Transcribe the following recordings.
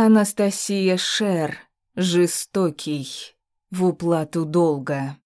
Анастасия Шер. Жестокий. В уплату долга.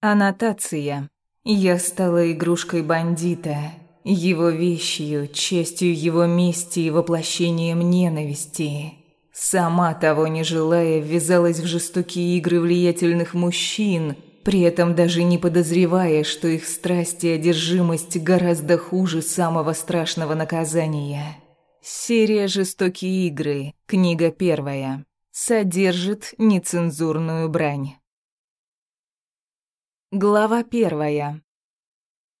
Аннотация. Я стала игрушкой бандита, его вещью, частью его мести и воплощением ненависти. Сама того не желая, ввязалась в жестокие игры влиятельных мужчин, при этом даже не подозревая, что их страсть и одержимость гораздо хуже самого страшного наказания. Серия «Жестокие игры», книга первая, содержит нецензурную брань. Глава первая.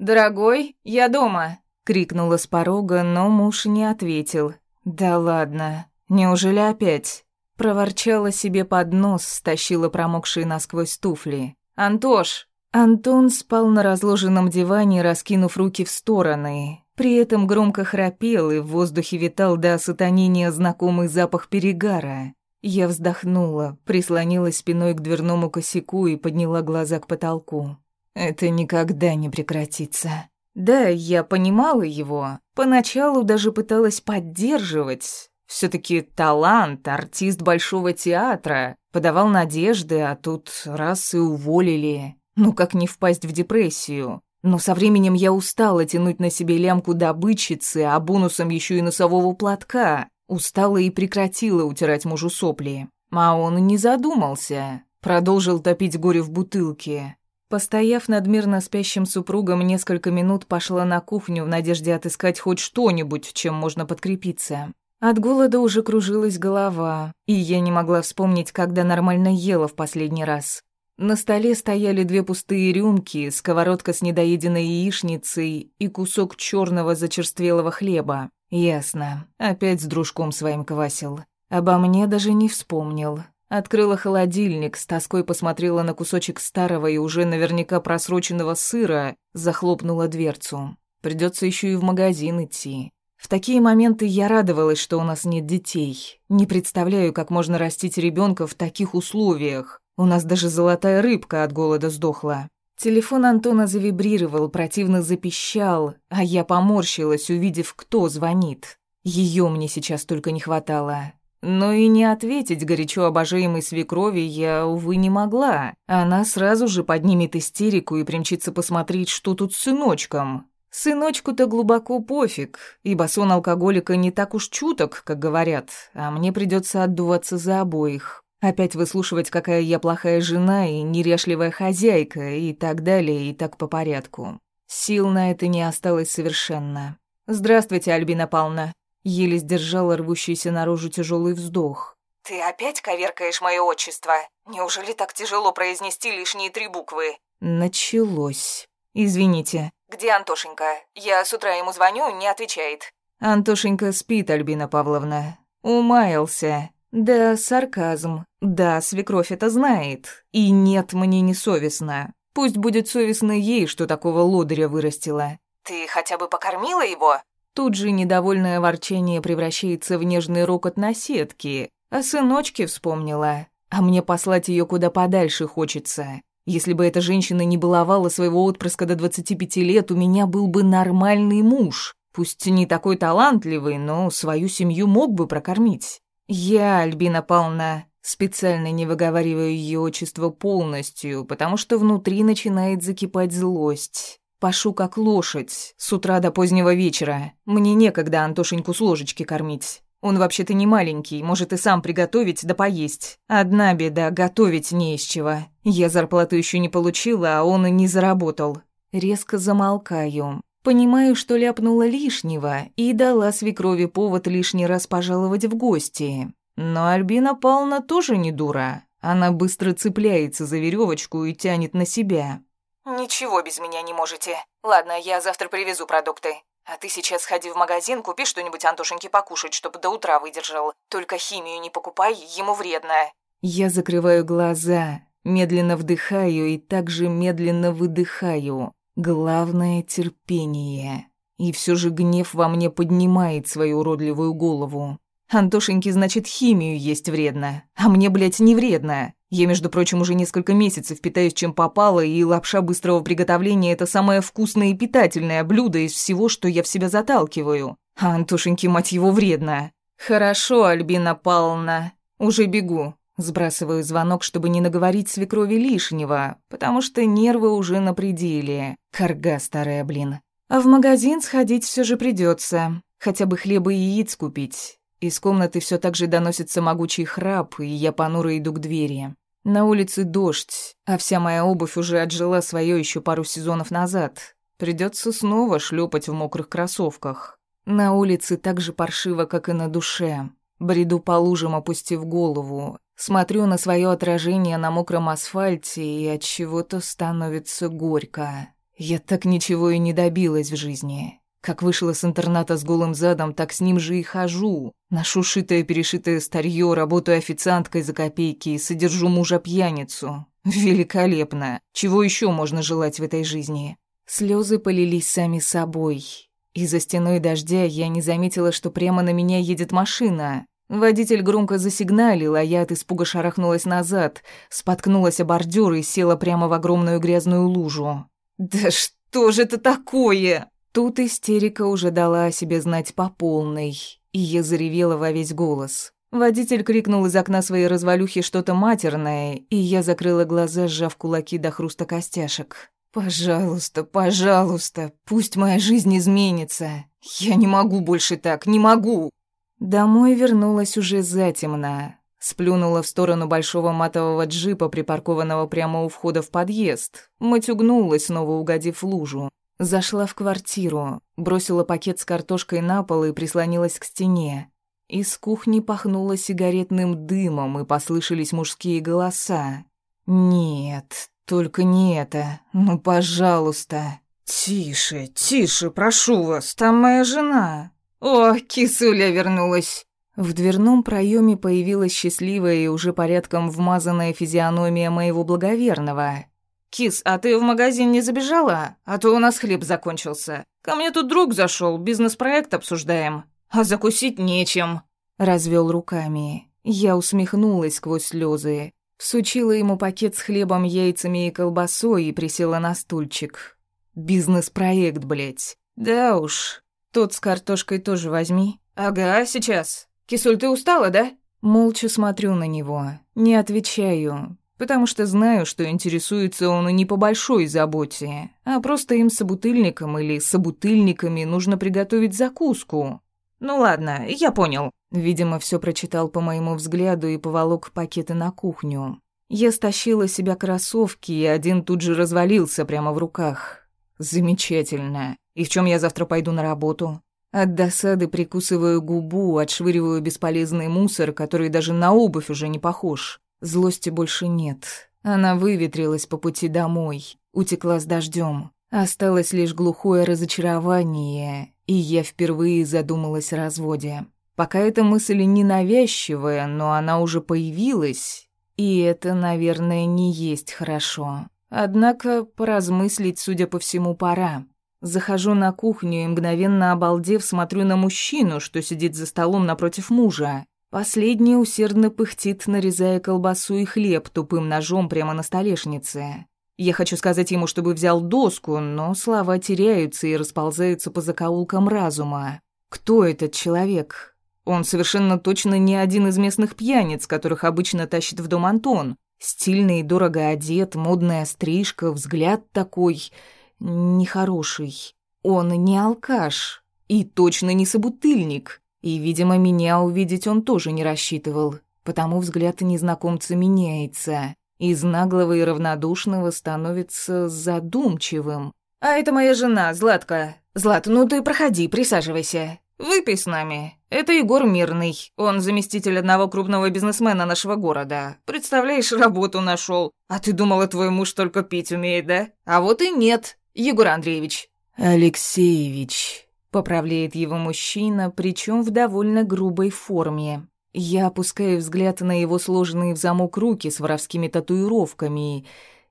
«Дорогой, я дома!» — крикнула с порога, но муж не ответил. «Да ладно, неужели опять?» Проворчала себе под нос, стащила промокшие насквозь туфли. «Антош!» Антон спал на разложенном диване, раскинув руки в стороны. При этом громко храпел, и в воздухе витал до осатанения знакомый запах перегара. Я вздохнула, прислонилась спиной к дверному косяку и подняла глаза к потолку. Это никогда не прекратится. Да, я понимала его. Поначалу даже пыталась поддерживать. все таки талант, артист большого театра. Подавал надежды, а тут раз и уволили. Ну как не впасть в депрессию? Но со временем я устала тянуть на себе лямку добычицы, а бонусом еще и носового платка. Устала и прекратила утирать мужу сопли. А он не задумался. Продолжил топить горе в бутылке. Постояв над мирно спящим супругом несколько минут, пошла на кухню в надежде отыскать хоть что-нибудь, чем можно подкрепиться. От голода уже кружилась голова, и я не могла вспомнить, когда нормально ела в последний раз. На столе стояли две пустые рюмки, сковородка с недоеденной яичницей и кусок черного зачерствелого хлеба. Ясно. Опять с дружком своим квасил. Обо мне даже не вспомнил. Открыла холодильник, с тоской посмотрела на кусочек старого и уже наверняка просроченного сыра, захлопнула дверцу. Придется еще и в магазин идти. В такие моменты я радовалась, что у нас нет детей. Не представляю, как можно растить ребенка в таких условиях. У нас даже золотая рыбка от голода сдохла. Телефон Антона завибрировал, противно запищал, а я поморщилась, увидев, кто звонит. Ее мне сейчас только не хватало. Но и не ответить горячо обожаемой свекрови я, увы, не могла. Она сразу же поднимет истерику и примчится посмотреть, что тут с сыночком. Сыночку-то глубоко пофиг, ибо сон алкоголика не так уж чуток, как говорят, а мне придется отдуваться за обоих. Опять выслушивать, какая я плохая жена и неряшливая хозяйка, и так далее, и так по порядку. Сил на это не осталось совершенно. «Здравствуйте, Альбина Павловна». Еле сдержала рвущийся наружу тяжелый вздох. «Ты опять коверкаешь мое отчество? Неужели так тяжело произнести лишние три буквы?» Началось. «Извините». «Где Антошенька? Я с утра ему звоню, не отвечает». «Антошенька спит, Альбина Павловна. Умаялся. Да, сарказм. Да, свекровь это знает. И нет, мне не совестно. Пусть будет совестно ей, что такого лодыря вырастила. Ты хотя бы покормила его? Тут же недовольное ворчание превращается в нежный рокот на сетке. А сыночке вспомнила. А мне послать ее куда подальше хочется. Если бы эта женщина не баловала своего отпрыска до 25 лет, у меня был бы нормальный муж. Пусть не такой талантливый, но свою семью мог бы прокормить. «Я, Альбина Павловна, специально не выговариваю ее отчество полностью, потому что внутри начинает закипать злость. Пашу как лошадь, с утра до позднего вечера. Мне некогда Антошеньку с ложечки кормить. Он вообще-то не маленький, может и сам приготовить да поесть. Одна беда, готовить не из чего. Я зарплату еще не получила, а он и не заработал. Резко замолкаю. Понимаю, что ляпнула лишнего и дала свекрови повод лишний раз пожаловать в гости. Но Альбина Павловна тоже не дура. Она быстро цепляется за веревочку и тянет на себя. «Ничего без меня не можете. Ладно, я завтра привезу продукты. А ты сейчас сходи в магазин, купи что-нибудь Антошеньке покушать, чтобы до утра выдержал. Только химию не покупай, ему вредно». Я закрываю глаза, медленно вдыхаю и также медленно выдыхаю. Главное — терпение. И все же гнев во мне поднимает свою уродливую голову. Антошеньке, значит, химию есть вредно. А мне, блядь, не вредно. Я, между прочим, уже несколько месяцев питаюсь чем попало, и лапша быстрого приготовления — это самое вкусное и питательное блюдо из всего, что я в себя заталкиваю. А Антошеньке, мать его, вредно. «Хорошо, Альбина Павловна, уже бегу». Сбрасываю звонок, чтобы не наговорить свекрови лишнего, потому что нервы уже на пределе. Карга старая, блин. А в магазин сходить все же придется, хотя бы хлеба и яиц купить. Из комнаты все так же доносится могучий храп, и я понуро иду к двери. На улице дождь, а вся моя обувь уже отжила свое еще пару сезонов назад. Придется снова шлепать в мокрых кроссовках. На улице так же паршиво, как и на душе. Бреду по лужам, опустив голову. Смотрю на свое отражение на мокром асфальте, и от чего-то становится горько. Я так ничего и не добилась в жизни. Как вышла с интерната с голым задом, так с ним же и хожу. Ношу шитое-перешитое старье, работаю официанткой за копейки и содержу мужа-пьяницу. Великолепно. Чего еще можно желать в этой жизни? Слезы полились сами собой. Из-за стеной дождя я не заметила, что прямо на меня едет машина. Водитель громко засигналил, а я от испуга шарахнулась назад, споткнулась о бордюр и села прямо в огромную грязную лужу. «Да что же это такое?» Тут истерика уже дала о себе знать по полной, и я заревела во весь голос. Водитель крикнул из окна своей развалюхи что-то матерное, и я закрыла глаза, сжав кулаки до хруста костяшек. «Пожалуйста, пожалуйста, пусть моя жизнь изменится. Я не могу больше так, не могу!» Домой вернулась уже затемно. Сплюнула в сторону большого матового джипа, припаркованного прямо у входа в подъезд. Мать угнулась, снова угодив лужу. Зашла в квартиру, бросила пакет с картошкой на пол и прислонилась к стене. Из кухни пахнуло сигаретным дымом, и послышались мужские голоса. «Нет, только не это. Ну, пожалуйста». «Тише, тише, прошу вас, там моя жена». «О, кисуля вернулась!» В дверном проеме появилась счастливая и уже порядком вмазанная физиономия моего благоверного. «Кис, а ты в магазин не забежала? А то у нас хлеб закончился. Ко мне тут друг зашел, бизнес-проект обсуждаем. А закусить нечем». Развел руками. Я усмехнулась сквозь слезы. Всучила ему пакет с хлебом, яйцами и колбасой и присела на стульчик. «Бизнес-проект, блядь. Да уж, тот с картошкой тоже возьми. Ага, сейчас. Кисуль, ты устала, да? Молча смотрю на него. Не отвечаю, потому что знаю, что интересуется он и не по большой заботе, а просто им собутыльником или собутыльниками нужно приготовить закуску. Ну ладно, я понял. Видимо, все прочитал по моему взгляду и поволок пакеты на кухню. Я стащила себя кроссовки, и один тут же развалился прямо в руках. Замечательно. И в чем я завтра пойду на работу? От досады прикусываю губу, отшвыриваю бесполезный мусор, который даже на обувь уже не похож. Злости больше нет. Она выветрилась по пути домой, утекла с дождем. Осталось лишь глухое разочарование, и я впервые задумалась о разводе. Пока эта мысль не навязчивая, но она уже появилась, и это, наверное, не есть хорошо. Однако поразмыслить, судя по всему, пора. Захожу на кухню и, мгновенно обалдев, смотрю на мужчину, что сидит за столом напротив мужа. Последний усердно пыхтит, нарезая колбасу и хлеб тупым ножом прямо на столешнице. Я хочу сказать ему, чтобы взял доску, но слова теряются и расползаются по закоулкам разума. Кто этот человек? Он совершенно точно не один из местных пьяниц, которых обычно тащит в дом Антон. Стильный и дорого одет, модная стрижка, взгляд такой... нехороший. Он не алкаш и точно не собутыльник. И, видимо, меня увидеть он тоже не рассчитывал, потому взгляд незнакомца меняется. Из наглого и равнодушного становится задумчивым. «А это моя жена, Златка. Злат, ну ты проходи, присаживайся. Выпей с нами. Это Егор Мирный. Он заместитель одного крупного бизнесмена нашего города. Представляешь, работу нашел. А ты думала, твой муж только пить умеет, да? А вот и нет. Егор Андреевич. Алексеевич. Поправляет его мужчина, причем в довольно грубой форме. Я опускаю взгляд на его сложенные в замок руки с воровскими татуировками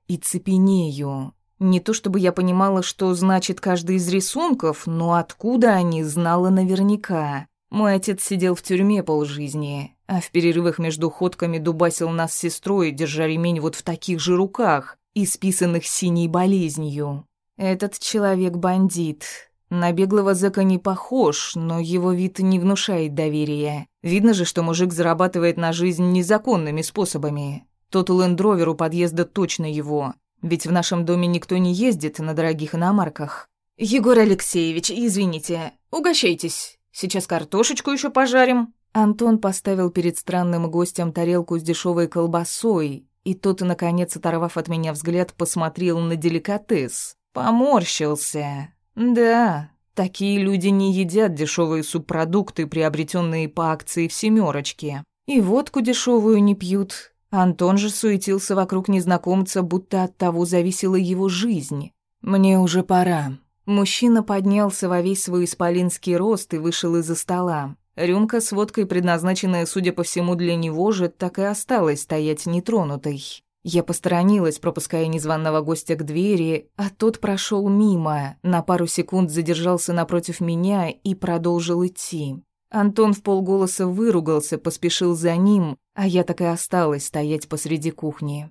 и цепенею. Не то чтобы я понимала, что значит каждый из рисунков, но откуда они, знала наверняка. Мой отец сидел в тюрьме полжизни, а в перерывах между ходками дубасил нас с сестрой, держа ремень вот в таких же руках, исписанных синей болезнью. Этот человек бандит. На беглого зэка не похож, но его вид не внушает доверия. Видно же, что мужик зарабатывает на жизнь незаконными способами. Тот лендровер у подъезда точно его. Ведь в нашем доме никто не ездит на дорогих иномарках. «Егор Алексеевич, извините, угощайтесь. Сейчас картошечку еще пожарим». Антон поставил перед странным гостем тарелку с дешевой колбасой, и тот, наконец, оторвав от меня взгляд, посмотрел на деликатес. Поморщился. «Да, такие люди не едят дешевые субпродукты, приобретенные по акции в «семерочке». И водку дешевую не пьют, Антон же суетился вокруг незнакомца, будто от того зависела его жизнь. «Мне уже пора». Мужчина поднялся во весь свой исполинский рост и вышел из-за стола. Рюмка с водкой, предназначенная, судя по всему, для него же, так и осталась стоять нетронутой. Я посторонилась, пропуская незваного гостя к двери, а тот прошел мимо, на пару секунд задержался напротив меня и продолжил идти. Антон в полголоса выругался, поспешил за ним, а я так и осталась стоять посреди кухни.